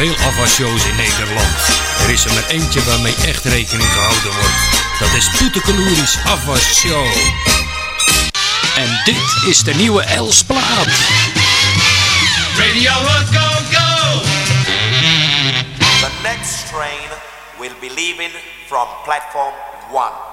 veel afwasshows in Nederland. Er is er maar eentje waarmee echt rekening gehouden wordt. Dat is Poetekeloeris Afwasshow. En dit is de nieuwe Elsplaat. Radio Rock, go, go! The next train will be leaving from platform 1.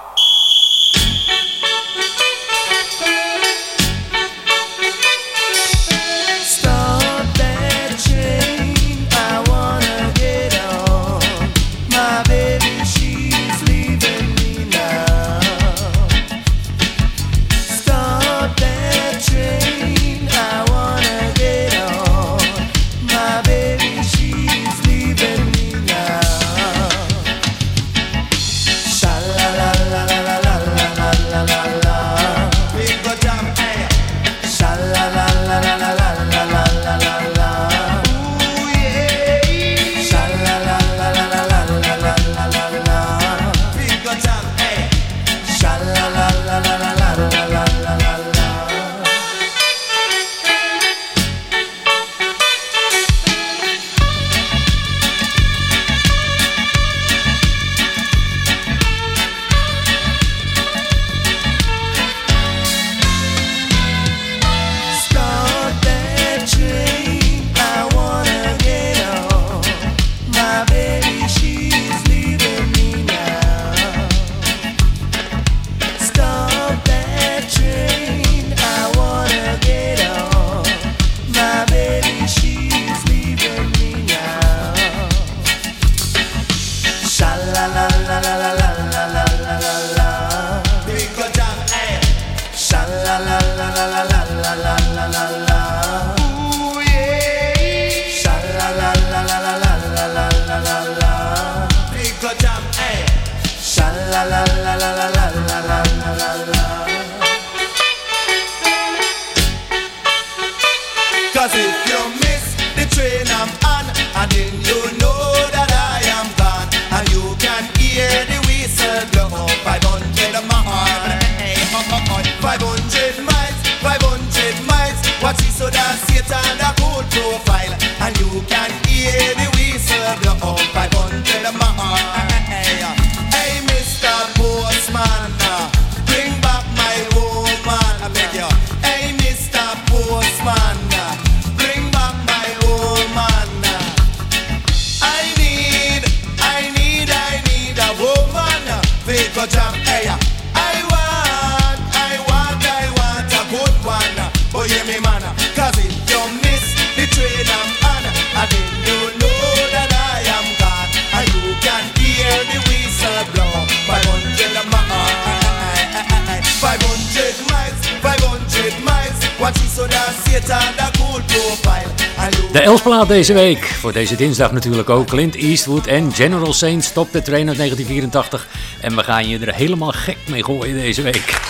Elsplaat deze week, voor deze dinsdag natuurlijk ook, Clint Eastwood en General Saints Stop the Train uit 1984. En we gaan je er helemaal gek mee gooien deze week.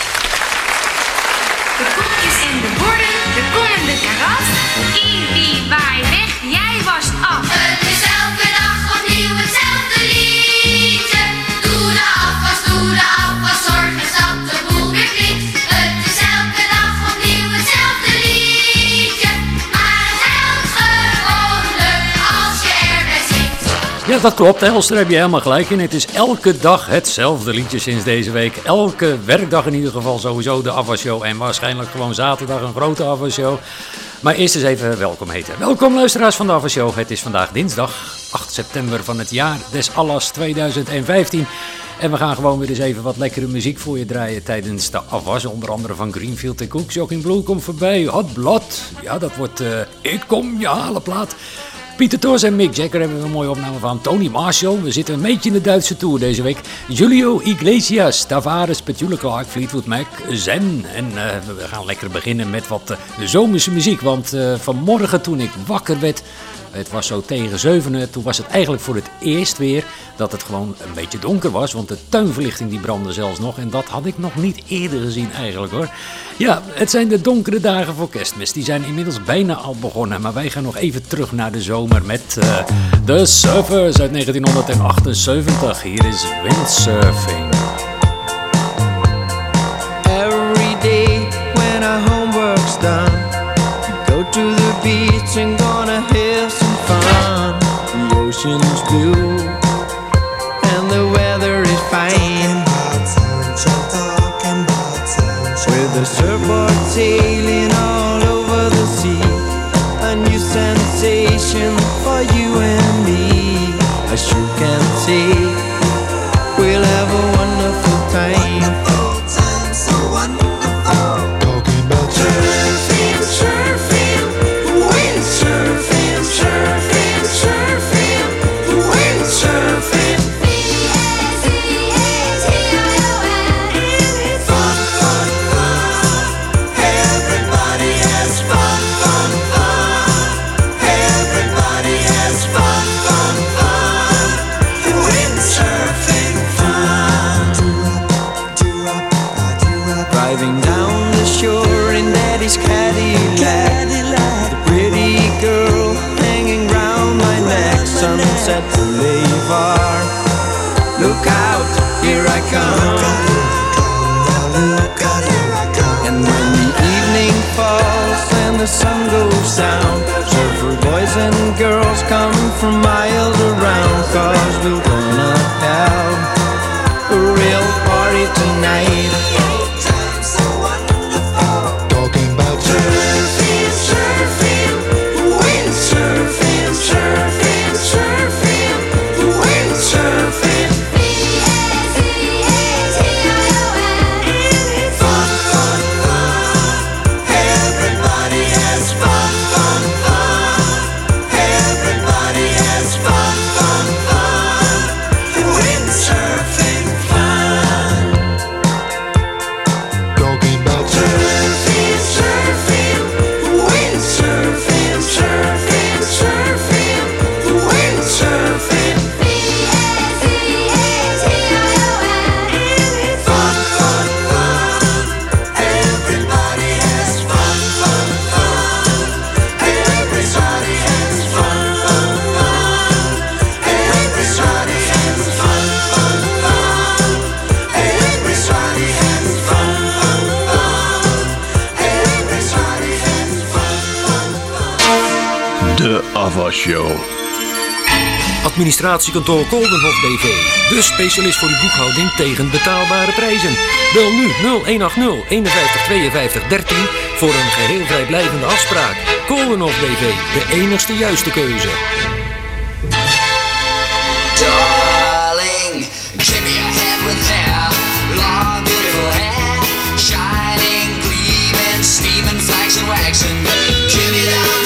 Dat klopt. Elster daar heb je helemaal gelijk in. Het is elke dag hetzelfde liedje sinds deze week. Elke werkdag in ieder geval sowieso de afwasshow. En waarschijnlijk gewoon zaterdag een grote afwasshow. Maar eerst eens even welkom heten. Welkom luisteraars van de afwasshow. Het is vandaag dinsdag 8 september van het jaar des Allas 2015. En we gaan gewoon weer eens even wat lekkere muziek voor je draaien tijdens de afwas. Onder andere van Greenfield en Cook. Shocking Blue komt voorbij. Hot Blood. Ja, dat wordt uh, Ik kom je halen plaat. Pieter Tors en Mick Jagger hebben we een mooie opname van. Tony Marshall, we zitten een beetje in de Duitse tour deze week. Julio Iglesias, Tavares, Petula Clark, Fleetwood Mac, Zen. En uh, we gaan lekker beginnen met wat uh, zomerse muziek. Want uh, vanmorgen toen ik wakker werd, het was zo tegen zevenen, toen was het eigenlijk voor het eerst weer dat het gewoon een beetje donker was. Want de tuinverlichting die brandde zelfs nog. En dat had ik nog niet eerder gezien eigenlijk hoor. Ja, het zijn de donkere dagen voor kerstmis. Die zijn inmiddels bijna al begonnen. Maar wij gaan nog even terug naar de zomer met uh, Surfers uit 1978. Hier is Windsurfing. Every day when our homework's done, go to the ocean's blue and the weather is fine. With the surfboard sea. Administratiekantoor Koldenhof BV. De specialist voor uw boekhouding tegen betaalbare prijzen. Bel nu 0180 51 52 13 voor een geheel vrijblijvende afspraak. Koldenhof BV, de enigste juiste keuze. Darling, give me a hand with hair. Long beautiful hair. Shining, gleaming, steaming, flaxen, waxen. Give me that.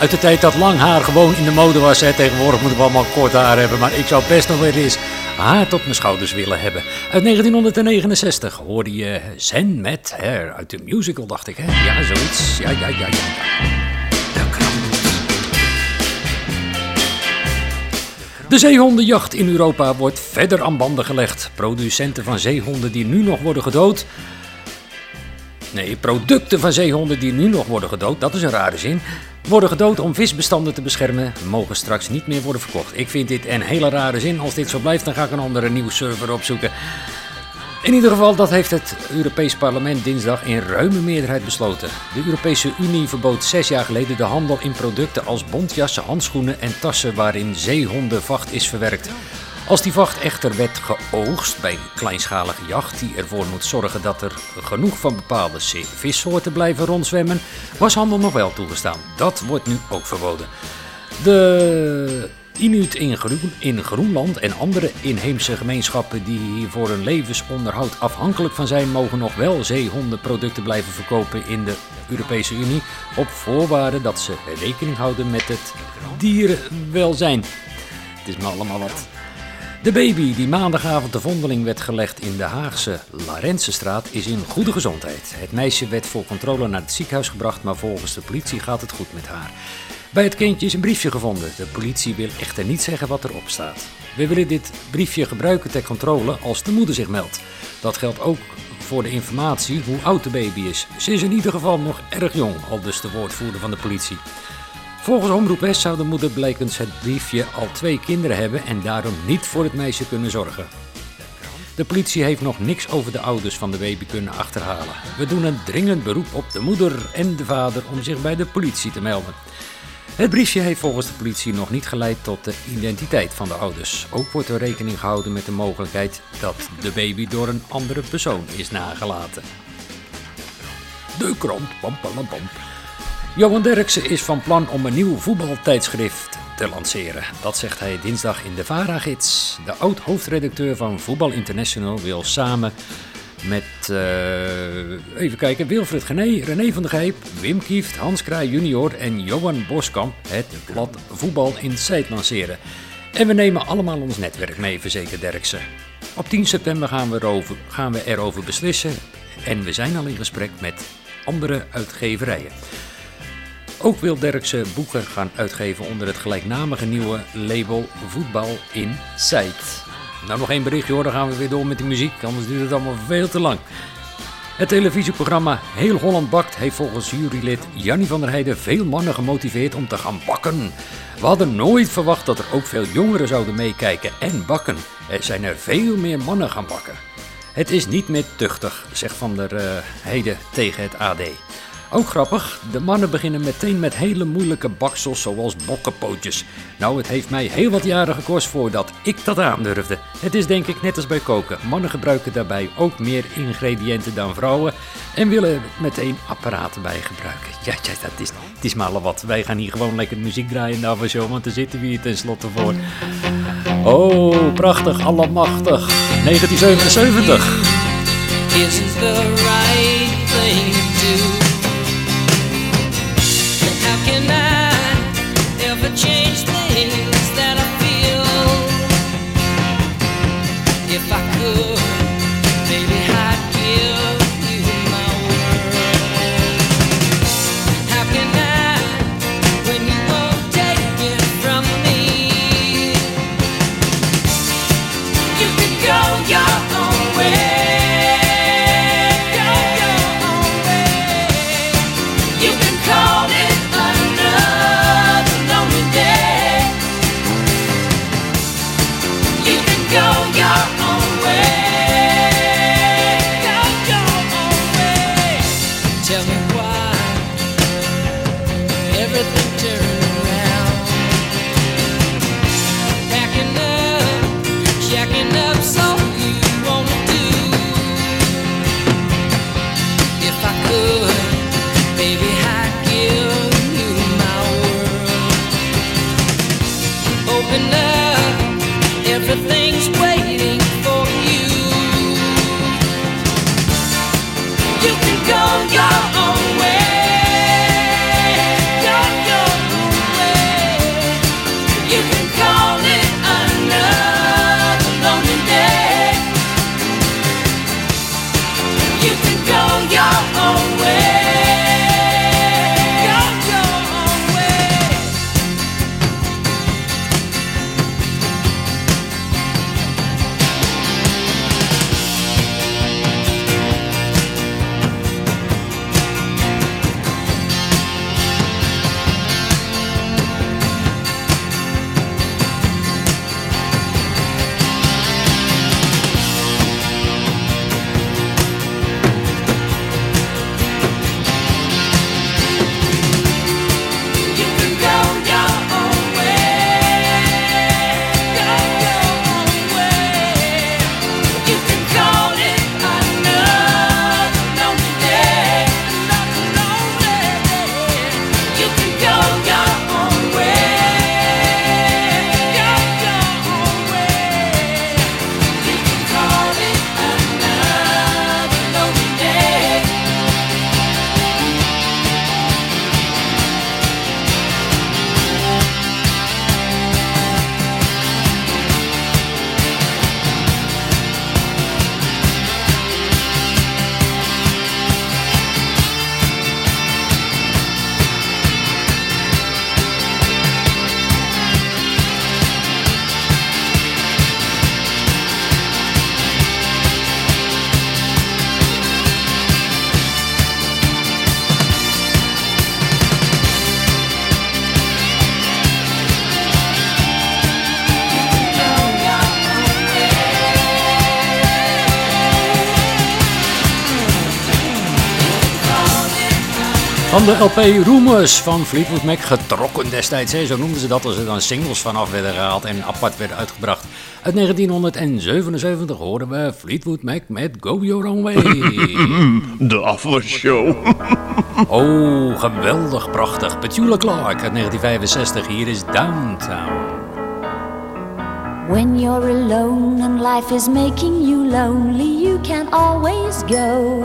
Uit de tijd dat lang haar gewoon in de mode was. Hè. Tegenwoordig moeten we allemaal kort haar hebben. Maar ik zou best nog wel eens haar tot mijn schouders willen hebben. Uit 1969 hoorde je Zen met Hair. Uit de musical dacht ik. Hè? Ja, zoiets. ja, ja, ja. ja. De zeehondenjacht in Europa wordt verder aan banden gelegd. Producenten van zeehonden die nu nog worden gedood. Nee, producten van zeehonden die nu nog worden gedood, dat is een rare zin. Worden gedood om visbestanden te beschermen, mogen straks niet meer worden verkocht. Ik vind dit een hele rare zin. Als dit zo blijft, dan ga ik een andere nieuwsserver opzoeken. In ieder geval, dat heeft het Europees Parlement dinsdag in ruime meerderheid besloten. De Europese Unie verbood zes jaar geleden de handel in producten als bontjassen, handschoenen en tassen waarin zeehondenvacht is verwerkt. Als die vacht echter werd geoogst bij kleinschalige jacht die ervoor moet zorgen dat er genoeg van bepaalde vissoorten blijven rondzwemmen, was handel nog wel toegestaan. Dat wordt nu ook verboden. De Inuit in, in Groenland en andere inheemse gemeenschappen die hier voor hun levensonderhoud afhankelijk van zijn, mogen nog wel zeehondenproducten blijven verkopen in de Europese Unie op voorwaarde dat ze rekening houden met het dierenwelzijn. Het is me allemaal wat. De baby die maandagavond de vondeling werd gelegd in de Haagse Larensenstraat is in goede gezondheid. Het meisje werd voor controle naar het ziekenhuis gebracht, maar volgens de politie gaat het goed met haar. Bij het kindje is een briefje gevonden. De politie wil echter niet zeggen wat erop staat. We willen dit briefje gebruiken ter controle als de moeder zich meldt. Dat geldt ook voor de informatie hoe oud de baby is. Ze is in ieder geval nog erg jong, al dus de woordvoerder van de politie. Volgens Omroep West zou de moeder blijkens het briefje al twee kinderen hebben en daarom niet voor het meisje kunnen zorgen. De politie heeft nog niks over de ouders van de baby kunnen achterhalen. We doen een dringend beroep op de moeder en de vader om zich bij de politie te melden. Het briefje heeft volgens de politie nog niet geleid tot de identiteit van de ouders. Ook wordt er rekening gehouden met de mogelijkheid dat de baby door een andere persoon is nagelaten. De krant. Johan Derksen is van plan om een nieuw voetbaltijdschrift te lanceren. Dat zegt hij dinsdag in de VARA-gids. De oud-hoofdredacteur van Voetbal International wil samen met, eh, even kijken, Wilfred Gené, René van der Gijp, Wim Kieft, Hans Kraai junior en Johan Boskamp het blad Voetbal Insight lanceren. En we nemen allemaal ons netwerk mee, verzekert Derksen. Op 10 september gaan we, gaan we erover beslissen en we zijn al in gesprek met andere uitgeverijen. Ook wil Derksen boeken gaan uitgeven onder het gelijknamige nieuwe label Voetbal Insight. Nou, nog één berichtje hoor, dan gaan we weer door met de muziek, anders duurt het allemaal veel te lang. Het televisieprogramma Heel Holland Bakt heeft volgens jurylid Jannie van der Heijden veel mannen gemotiveerd om te gaan bakken. We hadden nooit verwacht dat er ook veel jongeren zouden meekijken en bakken. Er zijn er veel meer mannen gaan bakken. Het is niet meer tuchtig, zegt Van der eh, Heijden tegen het AD. Ook grappig, de mannen beginnen meteen met hele moeilijke baksels zoals bokkenpootjes. Nou, het heeft mij heel wat jaren gekost voordat ik dat aandurfde. Het is denk ik net als bij koken. Mannen gebruiken daarbij ook meer ingrediënten dan vrouwen en willen meteen apparaten bij gebruiken. Ja, ja dat is, het is maar wat. Wij gaan hier gewoon lekker muziek draaien de avondshow, want daar zitten we hier tenslotte voor. Oh, prachtig, allemachtig. 1977. isn't the right Van de LP Rumors van Fleetwood Mac, getrokken destijds, hè, zo noemden ze dat als er dan singles vanaf werden gehaald en apart werden uitgebracht. Uit 1977 hoorden we Fleetwood Mac met Go Your Own Way. De afwasshow. Oh, geweldig prachtig. Petula Clark uit 1965, hier is Downtown. When you're alone and life is making you lonely, you can always go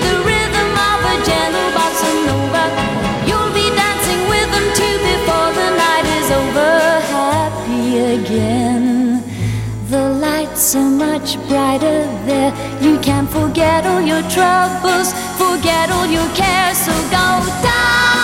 are much brighter there. You can't forget all your troubles, forget all your cares. So go downtown,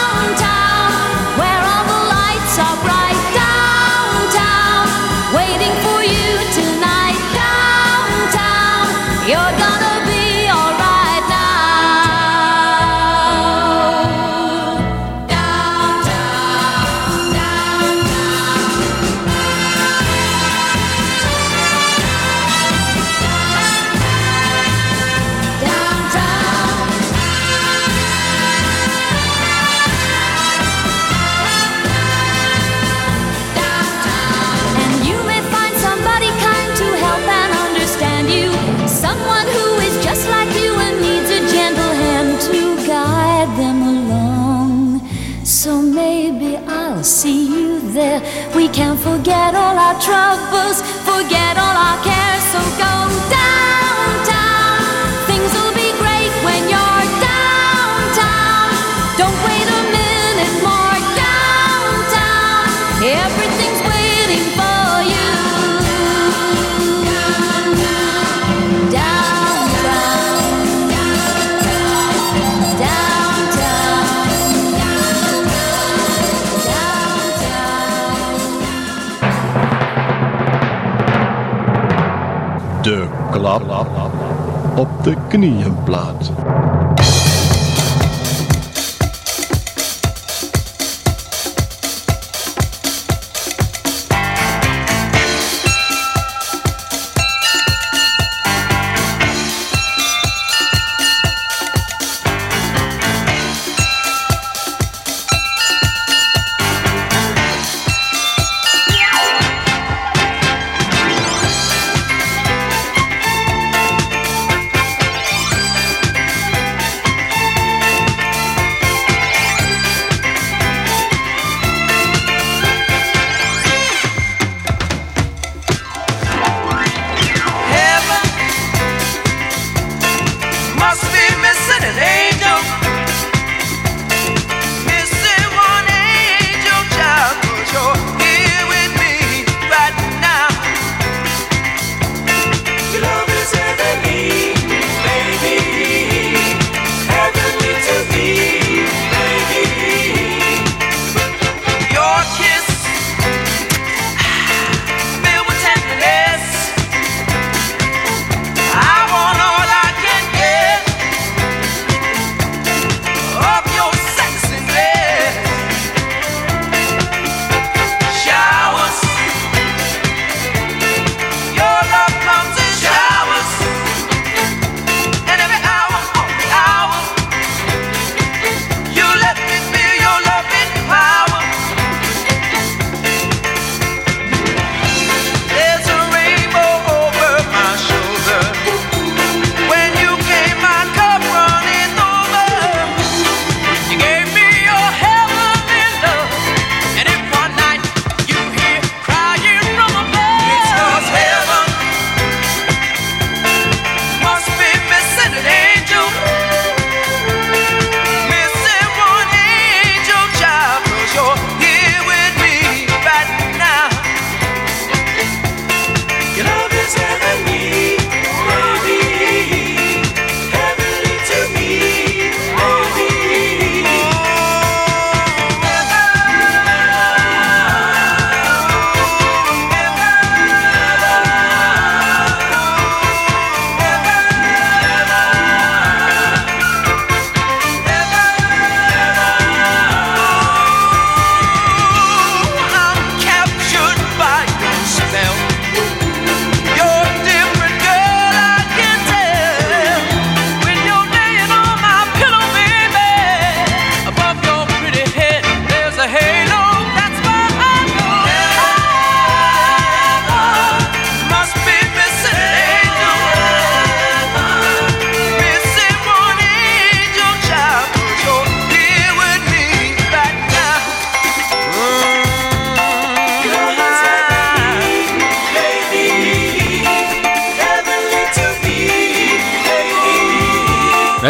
op de knieënplaat. Nee,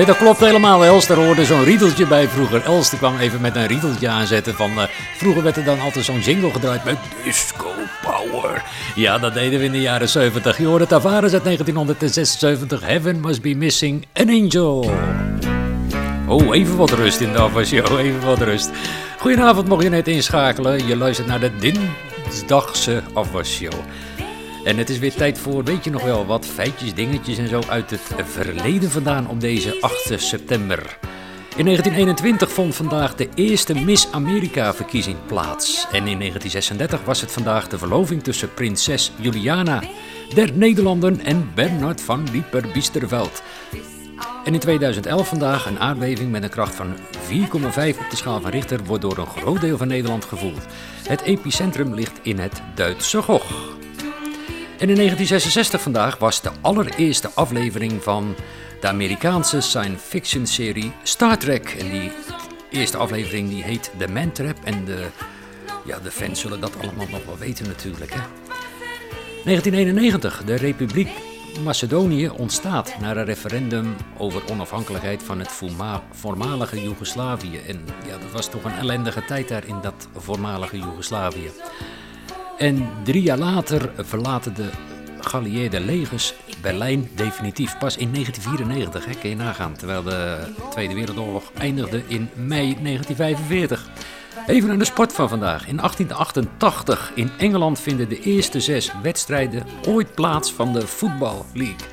dat klopt helemaal. Els, daar hoorde zo'n riedeltje bij vroeger. Els die kwam even met een riedeltje aanzetten van... eh, vroeger werd er dan altijd zo'n jingle gedraaid met Disco Power. Ja, dat deden we in de jaren 70. Je hoorde Tavares uit 1976. Heaven Must Be Missing an Angel. Oh, even wat rust in de afwasshow. Even wat rust. Goedenavond, mocht je net inschakelen. Je luistert naar de dinsdagse afwasshow. En het is weer tijd voor, weet je nog wel, wat feitjes, dingetjes en zo uit het verleden vandaan op deze 8 september. In 1921 vond vandaag de eerste Miss Amerika-verkiezing plaats. En in 1936 was het vandaag de verloving tussen prinses Juliana der Nederlanden en Bernard van Lieper-Biesterveld. En in 2011 vandaag een aardbeving met een kracht van 4,5 op de schaal van Richter wordt door een groot deel van Nederland gevoeld. Het epicentrum ligt in het Duitse Gogh. En in 1966 vandaag was de allereerste aflevering van de Amerikaanse science fiction serie Star Trek. En die eerste aflevering die heet The Man Trap. En de, ja, de fans zullen dat allemaal nog wel weten natuurlijk. Hè? 1991. De Republiek Macedonië ontstaat na een referendum over onafhankelijkheid van het voorma- voormalige Joegoslavië. En ja, dat was toch een ellendige tijd daar in dat voormalige Joegoslavië. En drie jaar later verlaten de geallieerde legers Berlijn definitief. Pas in 1994, hè, kun je nagaan. Terwijl de Tweede Wereldoorlog eindigde in mei 1945. Even naar de sport van vandaag. In 1888 in Engeland vinden de eerste zes wedstrijden ooit plaats van de Football League.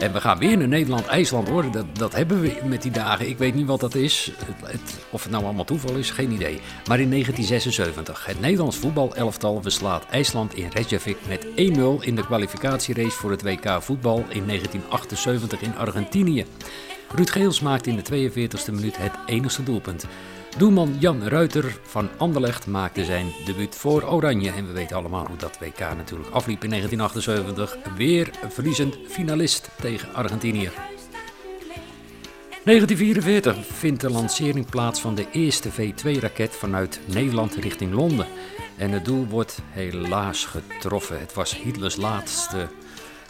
En we gaan weer naar Nederland, IJsland hoor. Dat, dat hebben we met die dagen. Ik weet niet wat dat is. Het, of het nou allemaal toeval is, geen idee. Maar in 1976. Het Nederlands voetbalelftal verslaat IJsland in Reykjavik met 1-0 in de kwalificatierace voor het WK voetbal in 1978 in Argentinië. Ruud Geels maakte in de 42e minuut het enigste doelpunt. Doelman Jan Ruiter van Anderlecht maakte zijn debuut voor Oranje. En we weten allemaal hoe dat WK natuurlijk afliep in 1978. Weer verliezend finalist tegen Argentinië. 1944 vindt de lancering plaats van de eerste V2-raket vanuit Nederland richting Londen. En het doel wordt helaas getroffen. Het was Hitlers laatste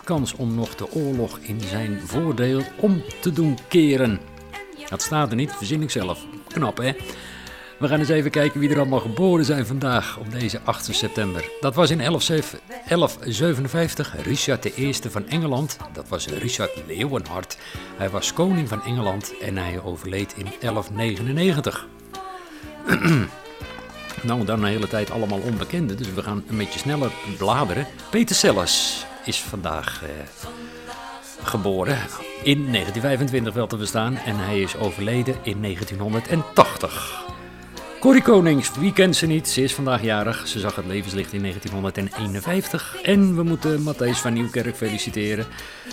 kans om nog de oorlog in zijn voordeel om te doen keren. Dat staat er niet, verzin ik zelf. Knap hè? We gaan eens even kijken wie er allemaal geboren zijn vandaag op deze 8 september. Dat was in 11 1157 Richard I van Engeland. Dat was Richard Leeuwenhard. Hij was koning van Engeland en hij overleed in 1199. nou, dan een hele tijd allemaal onbekende, dus we gaan een beetje sneller bladeren. Peter Sellers is vandaag eh, geboren in 1925 wel te verstaan en hij is overleden in 1980. Corrie Konings, wie kent ze niet? Ze is vandaag jarig. Ze zag het levenslicht in 1951. En we moeten Matthijs van Nieuwkerk feliciteren.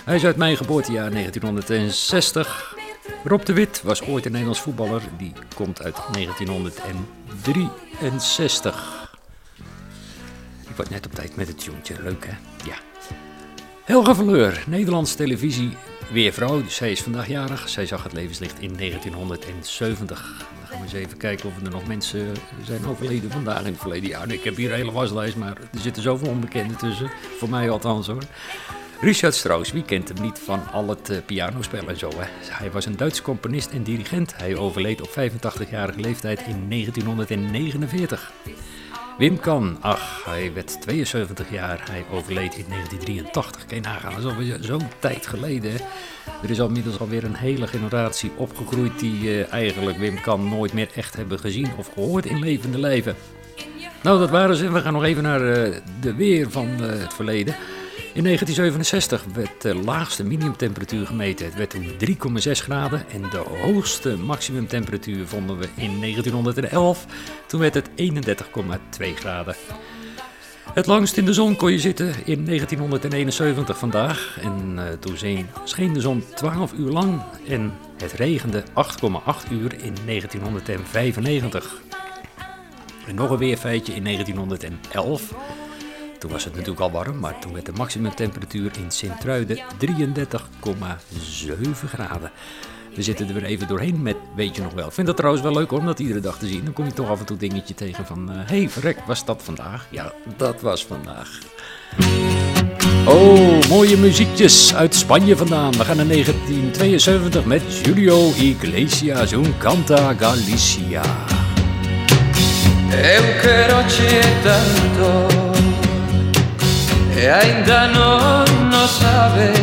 Hij is uit mijn geboortejaar 1960. Rob de Wit was ooit een Nederlands voetballer. Die komt uit 1963. Ik word net op tijd met het tuentje. Leuk hè? Ja. Helga Verleur, Nederlandse televisie, weervrouw. Zij is vandaag jarig. Zij zag het levenslicht in 1970. Dan gaan we eens even kijken of er nog mensen zijn overleden vandaag in het verleden jaar. Ik heb hier een hele waslijst, maar er zitten zoveel onbekenden tussen. Voor mij althans hoor. Richard Strauss, wie kent hem niet van al het eh, pianospel en zo. Hè? Hij was een Duitse componist en dirigent. Hij overleed op 85-jarige leeftijd in 1949. Wim Kan, ach, hij werd 72 jaar. Hij overleed in 1983. Kan je nagaan, dat is alweer zo'n tijd geleden. Er is al inmiddels alweer een hele generatie opgegroeid die eh, eigenlijk Wim Kan nooit meer echt hebben gezien of gehoord in levende lijven. Nou, dat waren ze. We gaan nog even naar eh, de weer van eh, het verleden. In 1967 werd de laagste minimumtemperatuur gemeten. Het werd toen 3,6 graden en de hoogste maximumtemperatuur vonden we in 1911. Toen werd het 31,2 graden. Het langst in de zon kon je zitten in 1971 vandaag. En eh, toen scheen de zon 12 uur lang en het regende 8,8 uur in 1995. En nog een weerfeitje in 1911. Toen was het natuurlijk al warm, maar toen werd de maximumtemperatuur in Sint-Truiden 33,7 graden. We zitten er weer even doorheen met Weet je nog wel. Ik vind dat trouwens wel leuk om dat iedere dag te zien. Dan kom je toch af en toe dingetje tegen van... Hé, hey, verrek, was dat vandaag? Ja, dat was vandaag. Oh, mooie muziekjes uit Spanje vandaan. We gaan naar 1972 met Julio Iglesias, Un Canta Galicia. Eu tanto E ainda non no sabes.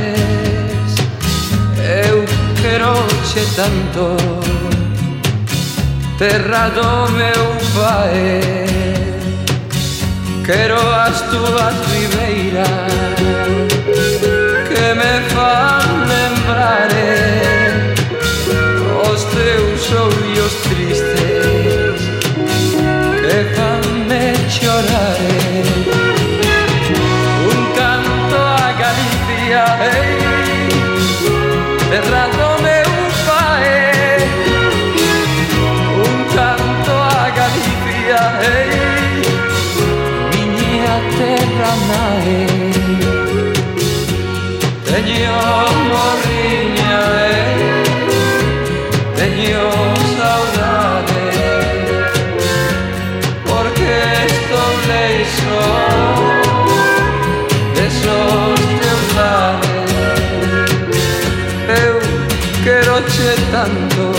Eu quero che tanto Terra do meu pai Quero as túas ribeiras Que me fan lembrar eh, Os teus ollos tristes Que fanme chorar eh. Terra do meu pai Un canto a Galicia hey, Miña terra nae Teño tanto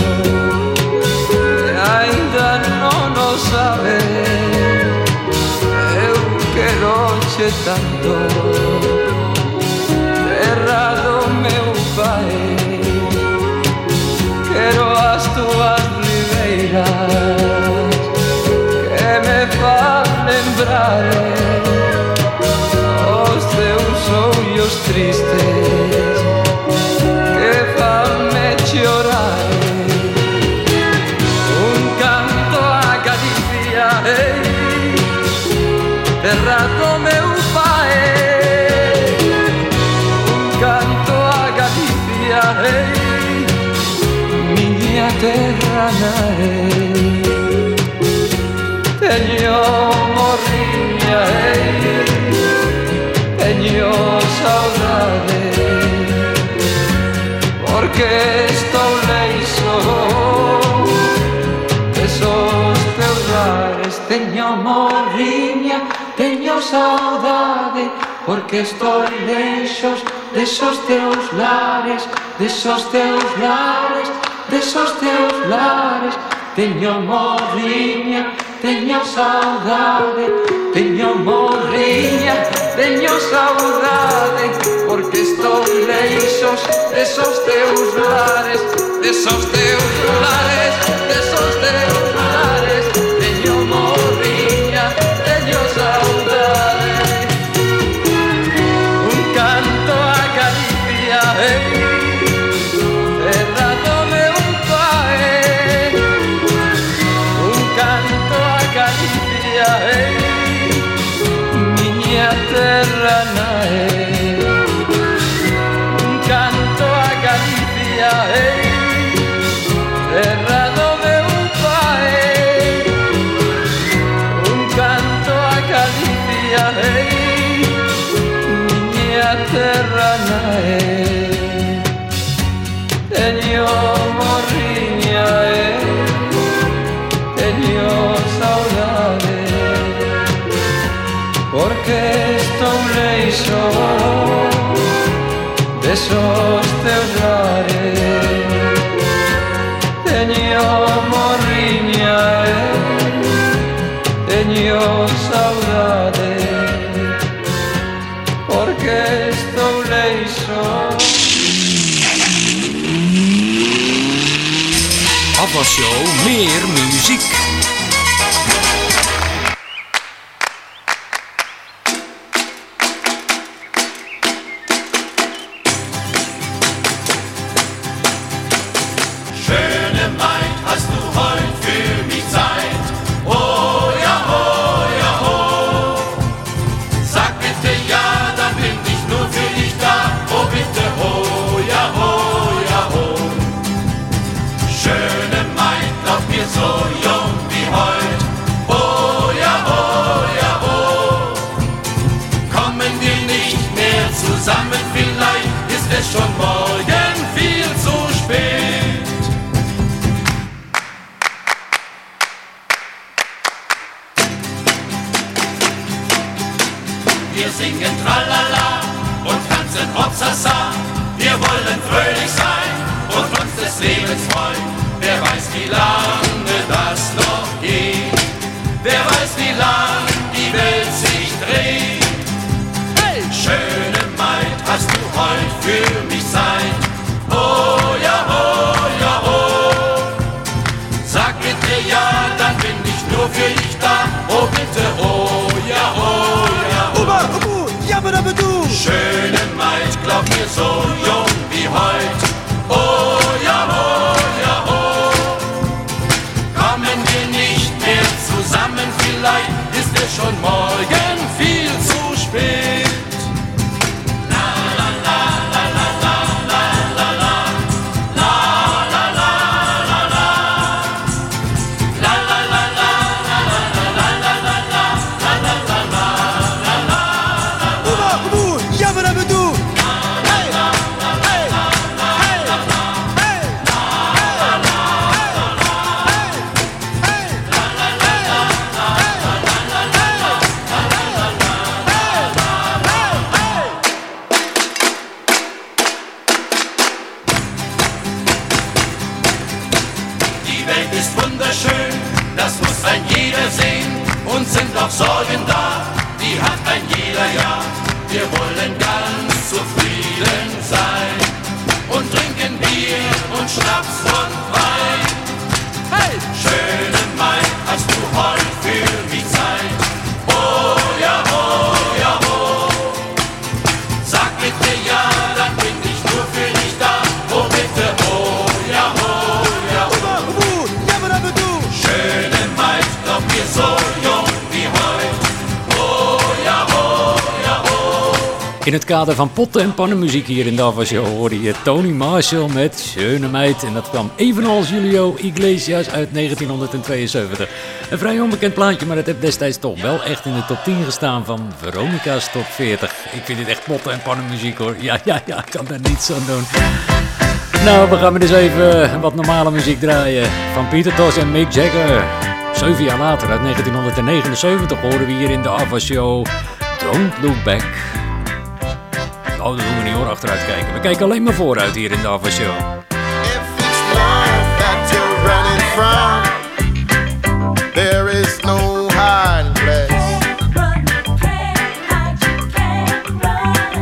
e ainda non o sabes eu quero che tanto terra do meu pai quero as tuas ribeiras que me fan lembrar os teus ollos tristes. que estou leixos Desos teus lares, desos teus lares Desos teus lares. Teño morriña, teño saudade Teño morriña, teño saudade Porque estou leixos desos teus lares Desos teus lares, desos teus lares. la night só os teus lares Tenho morrinha Tenho saudade Porque estou leixo. Afasjou meer muziek so jung wie heut. Oh ja, oh ja, oh. Kommen wir nicht mehr zusammen, vielleicht ist es schon morgen kader van potten en pannenmuziek hier in Ava Show hoorde je Tony Marshall met Schöne Meid. En dat kwam evenals Julio Iglesias uit 1972. Een vrij onbekend plaatje, maar het heeft destijds toch wel echt in de top 10 gestaan van Veronica's top 40. Ik vind dit echt potten en pannenmuziek hoor. Ja, ja, ja, ik kan daar niets aan doen. Nou, we gaan maar eens even wat normale muziek draaien. Van Peter Tosh en Mick Jagger. Zeven jaar later, uit 1979, horen we hier in de Ava Show Don't Look Back. Nou, dat doen we niet hoor, achteruit kijken. We kijken alleen maar vooruit hier in de Show. that you're running from. There is no hiding place.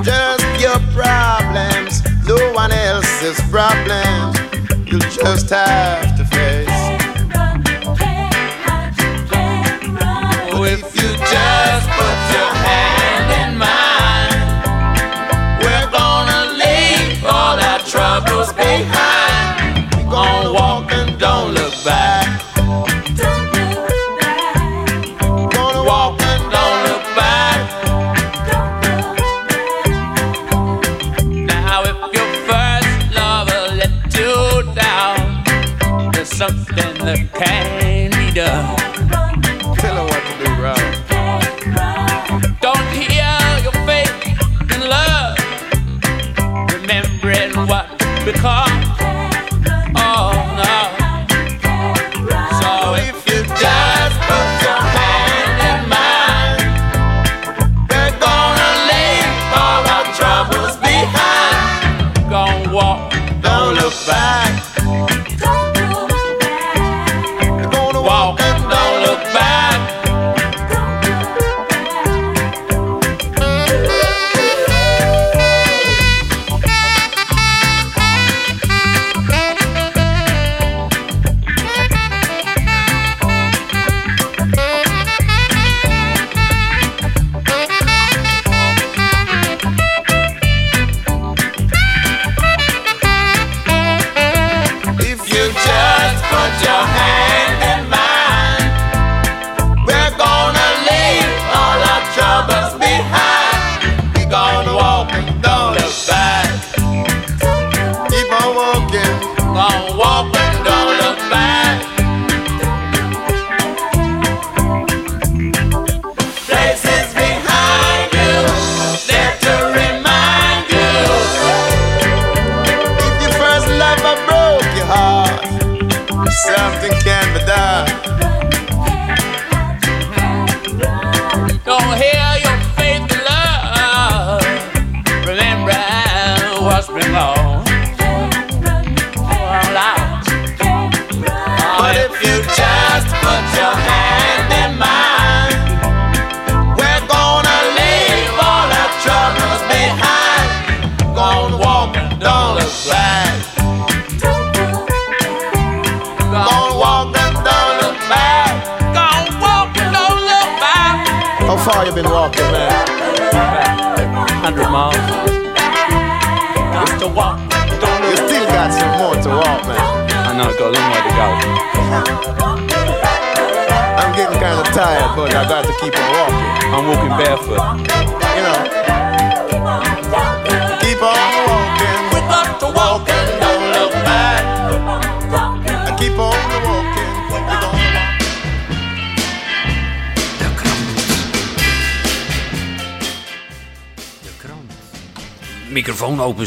Just your problems, no one else's problems. You just have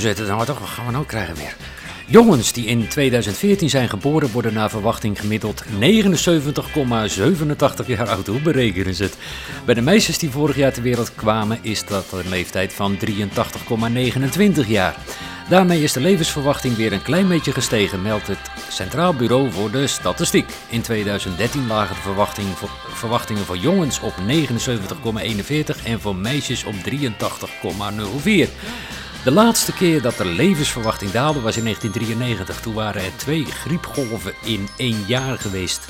Toch, wat gaan we nou krijgen weer? Jongens die in 2014 zijn geboren worden naar verwachting gemiddeld 79,87 jaar oud. Hoe berekenen ze het? Bij de meisjes die vorig jaar ter wereld kwamen is dat een leeftijd van 83,29 jaar. Daarmee is de levensverwachting weer een klein beetje gestegen, meldt het Centraal Bureau voor de Statistiek. In 2013 lagen de verwachting voor- verwachtingen voor jongens op 79,41 en voor meisjes op 83,04. De laatste keer dat de levensverwachting daalde was in 1993. Toen waren er twee griepgolven in één jaar geweest.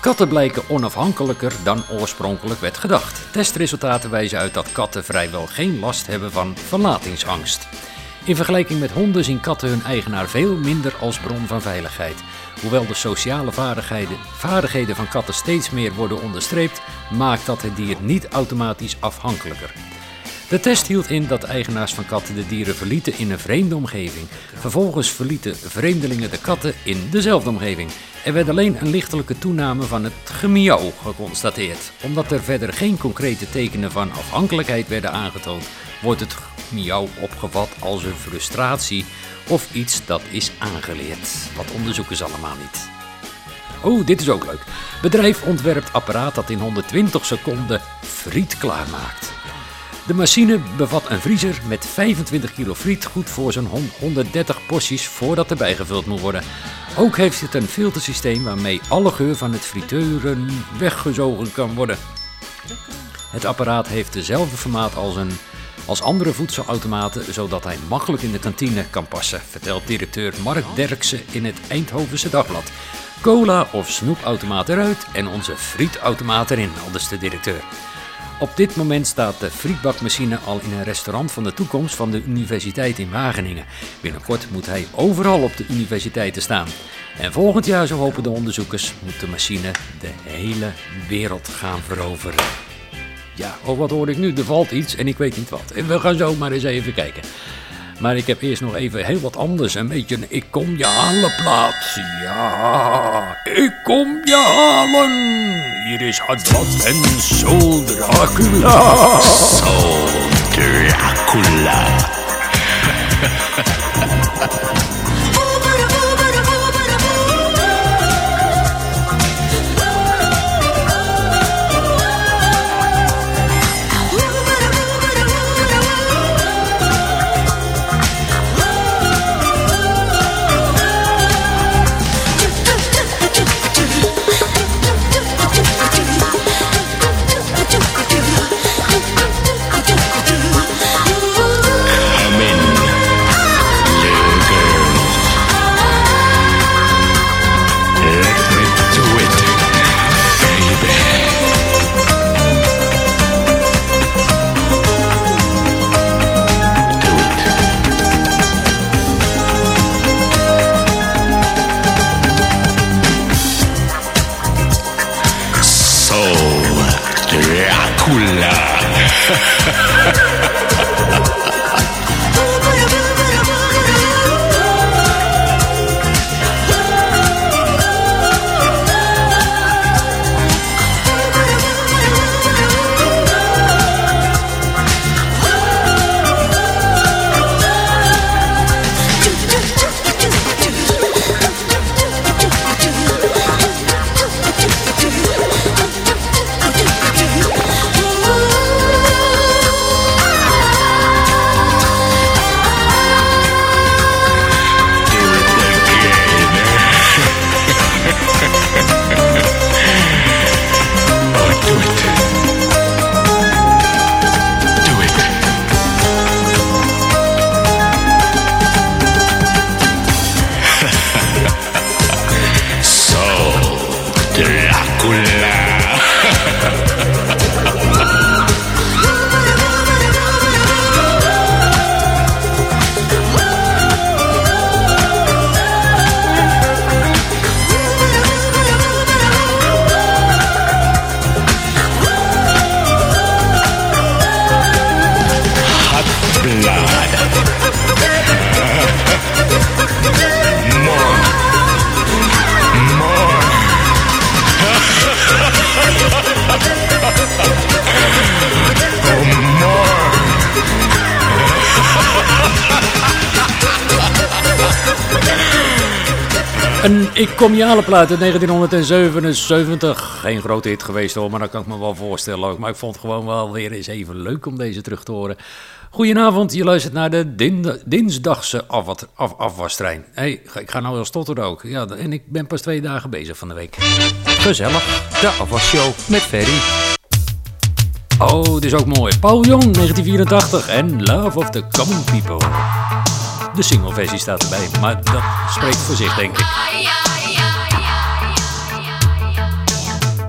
Katten blijken onafhankelijker dan oorspronkelijk werd gedacht. Testresultaten wijzen uit dat katten vrijwel geen last hebben van verlatingsangst. In vergelijking met honden zien katten hun eigenaar veel minder als bron van veiligheid. Hoewel de sociale vaardigheden, vaardigheden van katten steeds meer worden onderstreept, maakt dat het dier niet automatisch afhankelijker. De test hield in dat eigenaars van katten de dieren verlieten in een vreemde omgeving. Vervolgens verlieten vreemdelingen de katten in dezelfde omgeving. Er werd alleen een lichtelijke toename van het gemiauw geconstateerd. Omdat er verder geen concrete tekenen van afhankelijkheid werden aangetoond, wordt het miauw opgevat als een frustratie of iets dat is aangeleerd. Wat onderzoeken ze allemaal niet. Oh, dit is ook leuk. Bedrijf ontwerpt apparaat dat in 120 seconden friet klaarmaakt. De machine bevat een vriezer met 25 kilo friet, goed voor zo'n hon- 130 porties voordat er bijgevuld moet worden. Ook heeft het een filtersysteem waarmee alle geur van het friteuren weggezogen kan worden. Het apparaat heeft dezelfde formaat als, een, als andere voedselautomaten, zodat hij makkelijk in de kantine kan passen, vertelt directeur Mark Derksen in het Eindhovense Dagblad. Cola of snoepautomaat eruit en onze frietautomaat erin, aldus de directeur. Op dit moment staat de frietbakmachine al in een restaurant van de toekomst van de Universiteit in Wageningen. Binnenkort moet hij overal op de universiteiten staan. En volgend jaar, zo hopen de onderzoekers, moet de machine de hele wereld gaan veroveren. Ja, oh wat hoor ik nu? Er valt iets en ik weet niet wat. We gaan zo maar eens even kijken. Maar ik heb eerst nog even heel wat anders. Een beetje een ik kom je halen plaats. Ja, ik kom je halen. Hier is Hadbad en Soul Dracula. Soul Dracula. Je plaat uit 1977. Geen grote hit geweest hoor, maar dat kan ik me wel voorstellen ook. Maar ik vond het gewoon wel weer eens even leuk om deze terug te horen. Goedenavond, je luistert naar de din- dinsdagse af, afwastrein. ik ga nou wel stotteren ook. Ja, en ik ben pas twee dagen bezig van de week. Gezellig, de afwasshow met Ferry. Oh, dit is ook mooi. Paul Jong, 1984 en Love of the Common People. De singleversie staat erbij, maar dat spreekt voor zich, denk ik.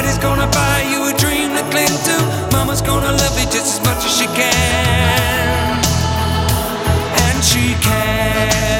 Daddy's gonna buy you a dream to cling to. Mama's gonna love you just as much as she can. And she can.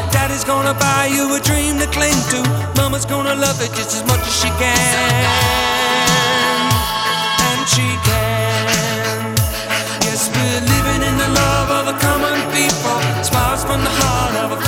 Daddy's gonna buy you a dream to cling to. Mama's gonna love it just as much as she can. And she can. Yes, we're living in the love of the common people. Smiles from the heart of a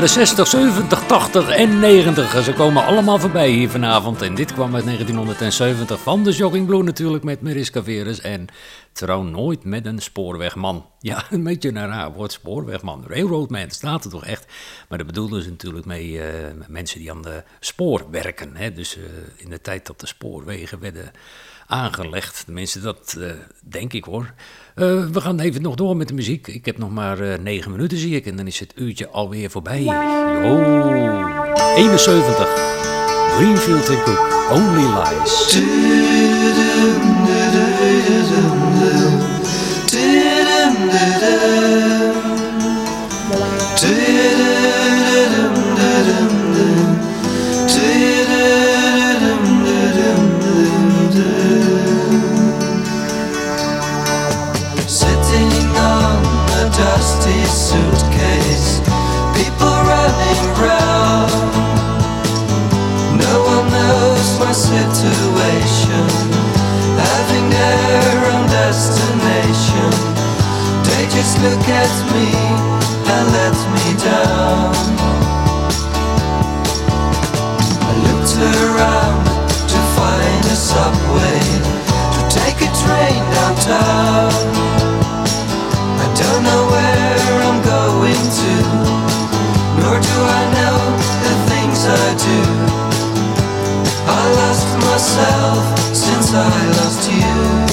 jaren 60, 70, 80 en 90. Ze komen allemaal voorbij hier vanavond. En dit kwam uit 1970 van de Jogging Blue natuurlijk met Mariska Veres. En trouw nooit met een spoorwegman. Ja, een beetje een raar woord, spoorwegman. Railroadman staat er toch echt. Maar daar bedoelden ze natuurlijk mee eh, mensen die aan de spoor werken. Hè? Dus eh, in de tijd dat de spoorwegen werden aangelegd. Tenminste, dat eh, denk ik hoor. Eh, we gaan even nog door met de muziek. Ik heb nog maar eh, negen minuten, zie ik. En dan is het uurtje alweer voorbij. Oh, 71. Greenfield en Cook, Only Lies. Sitting on a dusty suitcase, people running round. No one knows my situation, having their own destination. They just look at me and let me down. Subway to take a train downtown. I don't know where I'm going to, nor do I know the things I do. I lost myself since I lost you.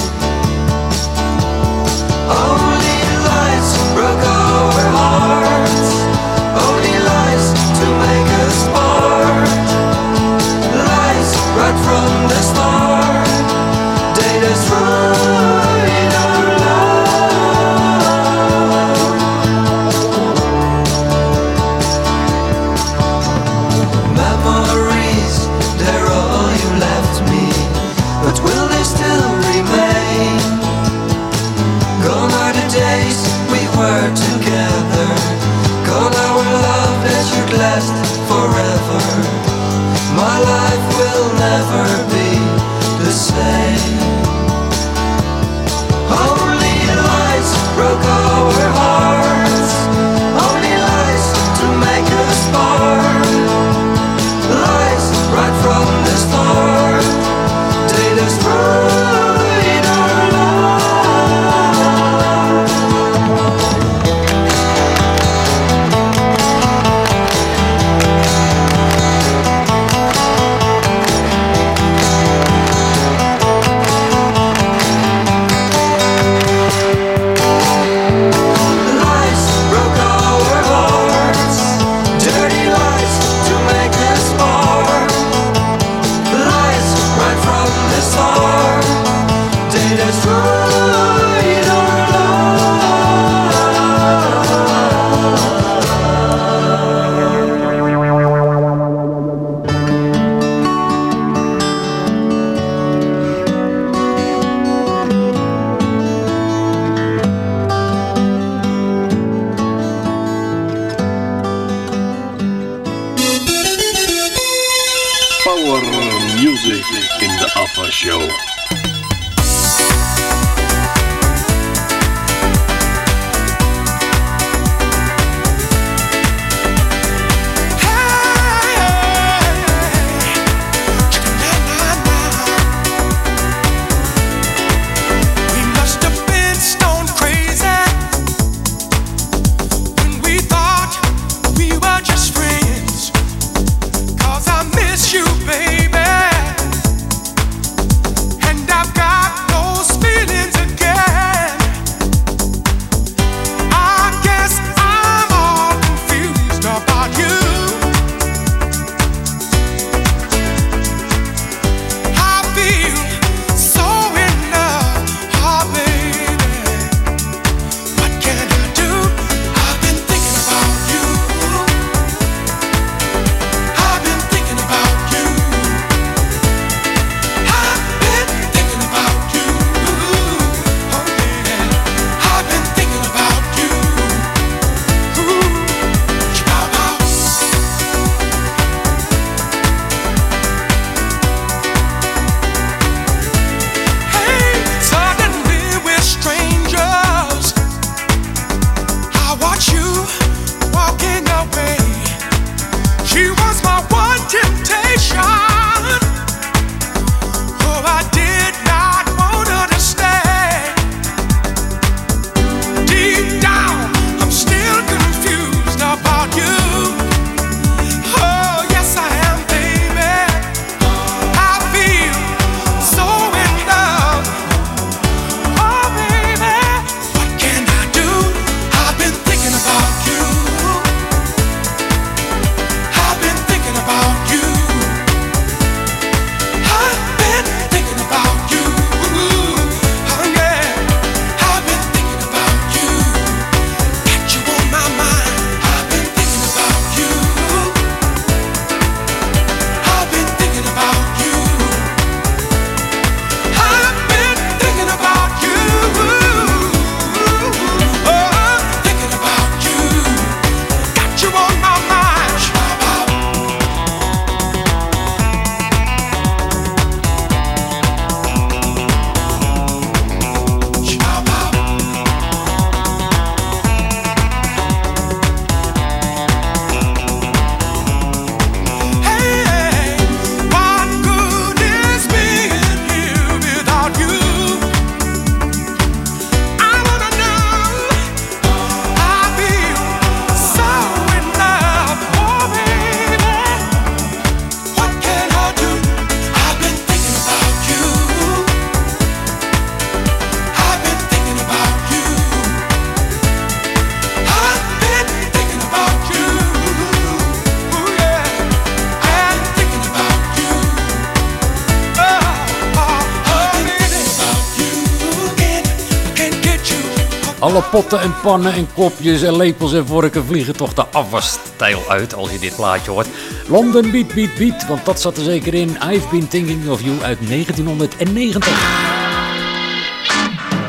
Potten en pannen en kopjes en lepels en vorken vliegen toch de afwasstijl uit als je dit plaatje hoort. London Beat Beat Beat, want dat zat er zeker in. I've Been Thinking of You uit 1990.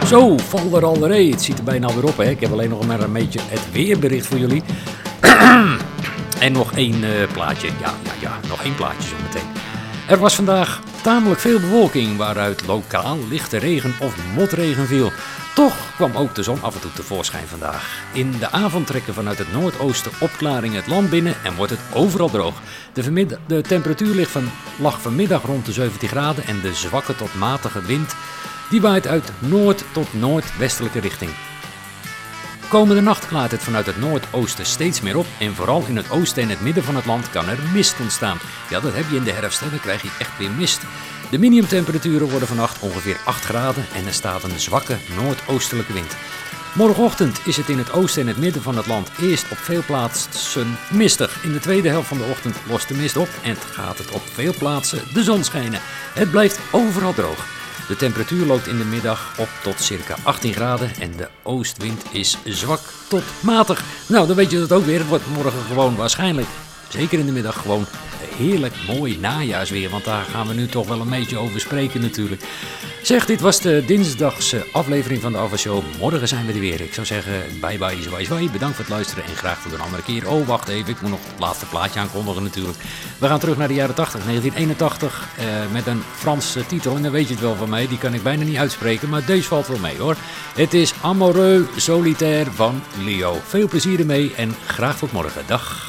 Zo, val er al ree. Het ziet er bijna weer op, hè. Ik heb alleen nog maar een beetje het weerbericht voor jullie. en nog één eh, plaatje. Ja, ja, ja, nog één plaatje zo meteen. Er was vandaag tamelijk veel bewolking, waaruit lokaal lichte regen of motregen viel. Toch kwam ook de zon af en toe tevoorschijn vandaag. In de avond trekken vanuit het noordoosten opklaringen het land binnen en wordt het overal droog. De, de temperatuur ligt van, lag vanmiddag rond de 17 graden en de zwakke tot matige wind die waait uit noord tot noordwestelijke richting. Komende nacht klaart het vanuit het noordoosten steeds meer op en vooral in het oosten en het midden van het land kan er mist ontstaan. Ja, dat heb je in de herfst, hè? dan krijg je echt weer mist. De minimumtemperaturen worden vannacht ongeveer 8 graden en er staat een zwakke noordoostelijke wind. Morgenochtend is het in het oosten en het midden van het land eerst op veel plaatsen mistig. In de tweede helft van de ochtend lost de mist op en gaat het op veel plaatsen de zon schijnen. Het blijft overal droog. De temperatuur loopt in de middag op tot circa 18 graden en de oostwind is zwak tot matig. Nou, dan weet je dat ook weer. Het wordt morgen gewoon waarschijnlijk, zeker in de middag, gewoon heerlijk mooi najaarsweer. Want daar gaan we nu toch wel een beetje over spreken natuurlijk. Zeg, dit was de dinsdagse aflevering van de Alpha Show. Morgen zijn we er weer. Ik zou zeggen, bye bye, zwaai, zwaai. Bedankt voor het luisteren en graag tot een andere keer. Oh, wacht even. Ik moet nog het laatste plaatje aankondigen natuurlijk. We gaan terug naar de jaren 80, 1981. eh, met een Franse titel. En dan weet je het wel van mij. Die kan ik bijna niet uitspreken. Maar deze valt wel mee hoor. Het is Amoureux Solitaire van Leo. Veel plezier ermee en graag tot morgen. Dag.